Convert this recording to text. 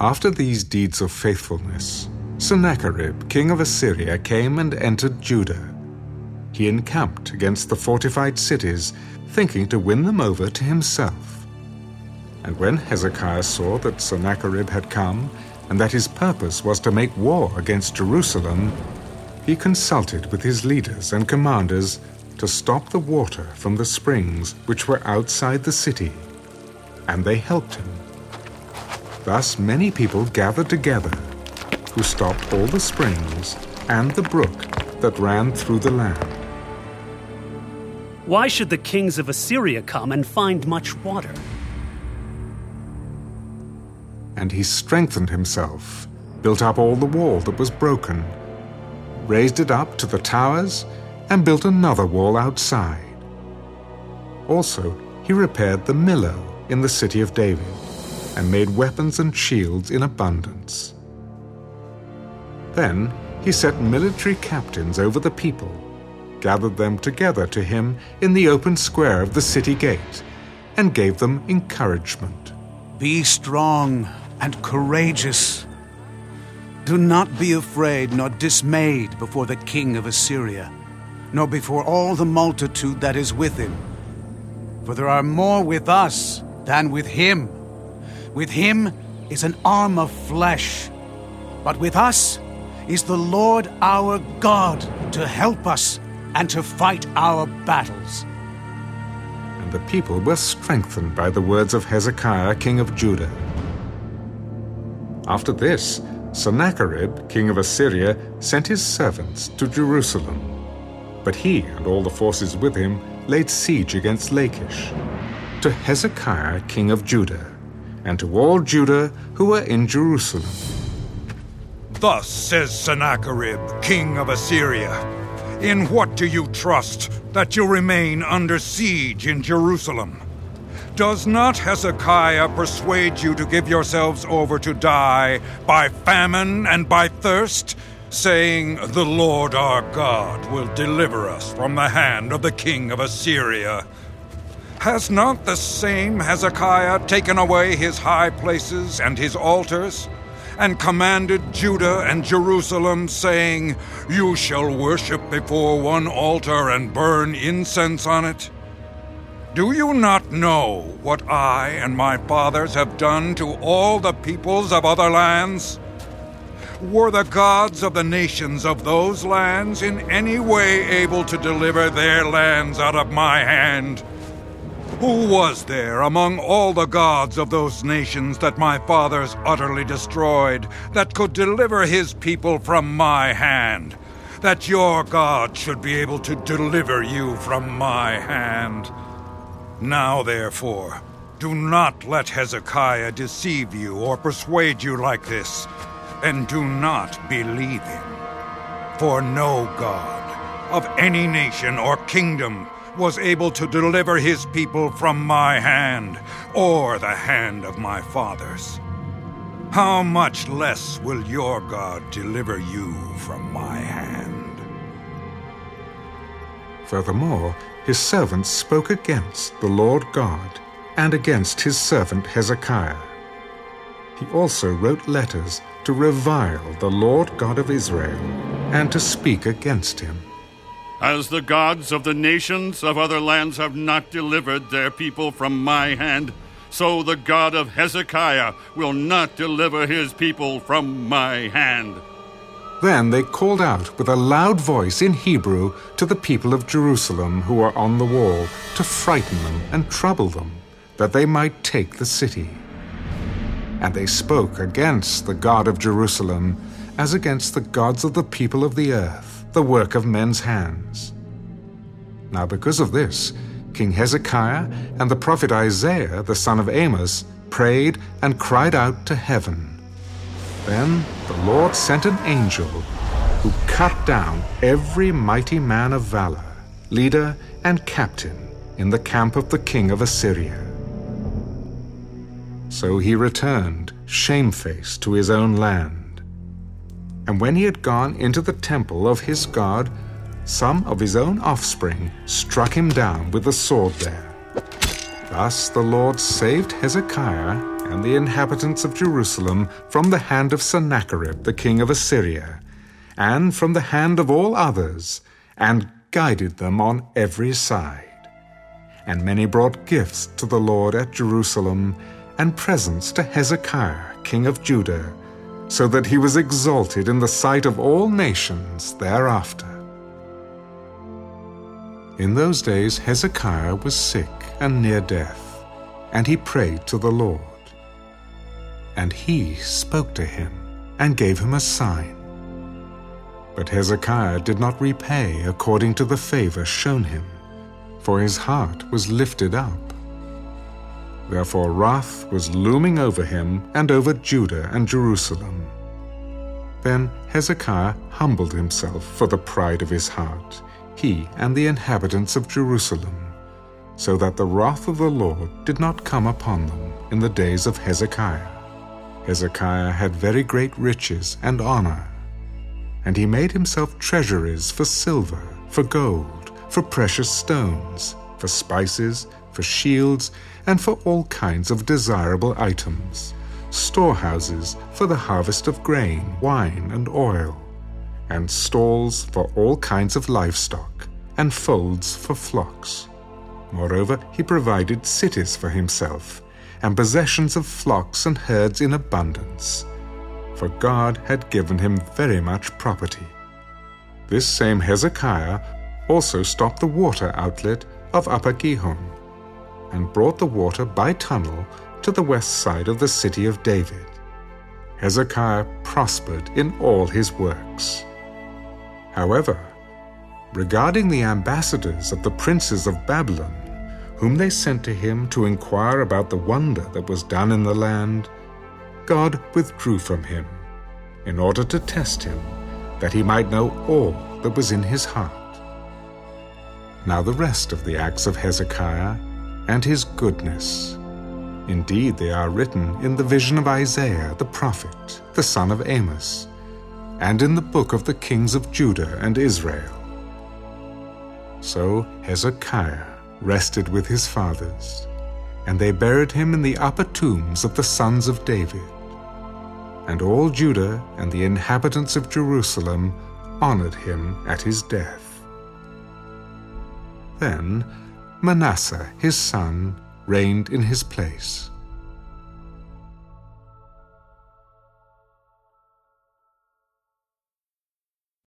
After these deeds of faithfulness, Sennacherib, king of Assyria, came and entered Judah. He encamped against the fortified cities, thinking to win them over to himself. And when Hezekiah saw that Sennacherib had come, and that his purpose was to make war against Jerusalem, he consulted with his leaders and commanders to stop the water from the springs which were outside the city. And they helped him. Thus many people gathered together, who stopped all the springs and the brook that ran through the land. Why should the kings of Assyria come and find much water? And he strengthened himself, built up all the wall that was broken, raised it up to the towers, and built another wall outside. Also, he repaired the Millo in the city of David, and made weapons and shields in abundance. Then he set military captains over the people, gathered them together to him in the open square of the city gate, and gave them encouragement. Be strong and courageous. Do not be afraid nor dismayed before the king of Assyria, nor before all the multitude that is with him. For there are more with us than with him. With him is an arm of flesh, but with us is the Lord our God to help us and to fight our battles. And the people were strengthened by the words of Hezekiah, king of Judah. After this, Sennacherib, king of Assyria, sent his servants to Jerusalem. But he and all the forces with him laid siege against Lachish, to Hezekiah, king of Judah, and to all Judah who were in Jerusalem. Thus says Sennacherib, king of Assyria In what do you trust that you remain under siege in Jerusalem? Does not Hezekiah persuade you to give yourselves over to die by famine and by thirst, saying, The Lord our God will deliver us from the hand of the king of Assyria? Has not the same Hezekiah taken away his high places and his altars? and commanded Judah and Jerusalem, saying, You shall worship before one altar and burn incense on it? Do you not know what I and my fathers have done to all the peoples of other lands? Were the gods of the nations of those lands in any way able to deliver their lands out of my hand? Who was there among all the gods of those nations that my fathers utterly destroyed that could deliver his people from my hand? That your God should be able to deliver you from my hand? Now, therefore, do not let Hezekiah deceive you or persuade you like this, and do not believe him. For no God of any nation or kingdom was able to deliver his people from my hand or the hand of my fathers. How much less will your God deliver you from my hand? Furthermore, his servants spoke against the Lord God and against his servant Hezekiah. He also wrote letters to revile the Lord God of Israel and to speak against him. As the gods of the nations of other lands have not delivered their people from my hand, so the God of Hezekiah will not deliver his people from my hand. Then they called out with a loud voice in Hebrew to the people of Jerusalem who were on the wall to frighten them and trouble them, that they might take the city. And they spoke against the God of Jerusalem as against the gods of the people of the earth, the work of men's hands. Now, because of this, King Hezekiah and the prophet Isaiah, the son of Amoz, prayed and cried out to heaven. Then the Lord sent an angel who cut down every mighty man of valor, leader and captain in the camp of the king of Assyria. So he returned, shamefaced, to his own land. And when he had gone into the temple of his God, some of his own offspring struck him down with the sword there. Thus the Lord saved Hezekiah and the inhabitants of Jerusalem from the hand of Sennacherib the king of Assyria, and from the hand of all others, and guided them on every side. And many brought gifts to the Lord at Jerusalem, and presents to Hezekiah king of Judah, so that he was exalted in the sight of all nations thereafter. In those days Hezekiah was sick and near death, and he prayed to the Lord. And he spoke to him and gave him a sign. But Hezekiah did not repay according to the favor shown him, for his heart was lifted up. Therefore wrath was looming over him and over Judah and Jerusalem. Then Hezekiah humbled himself for the pride of his heart, he and the inhabitants of Jerusalem, so that the wrath of the Lord did not come upon them in the days of Hezekiah. Hezekiah had very great riches and honor, and he made himself treasuries for silver, for gold, for precious stones, for spices, for shields, and for all kinds of desirable items, storehouses for the harvest of grain, wine, and oil, and stalls for all kinds of livestock, and folds for flocks. Moreover, he provided cities for himself and possessions of flocks and herds in abundance, for God had given him very much property. This same Hezekiah also stopped the water outlet of Upper Gihon, and brought the water by tunnel to the west side of the city of David. Hezekiah prospered in all his works. However, regarding the ambassadors of the princes of Babylon, whom they sent to him to inquire about the wonder that was done in the land, God withdrew from him, in order to test him, that he might know all that was in his heart. Now the rest of the acts of Hezekiah and his goodness. Indeed, they are written in the vision of Isaiah the prophet, the son of Amoz, and in the book of the kings of Judah and Israel. So Hezekiah rested with his fathers, and they buried him in the upper tombs of the sons of David. And all Judah and the inhabitants of Jerusalem honored him at his death. Then Manasseh his son reigned in his place.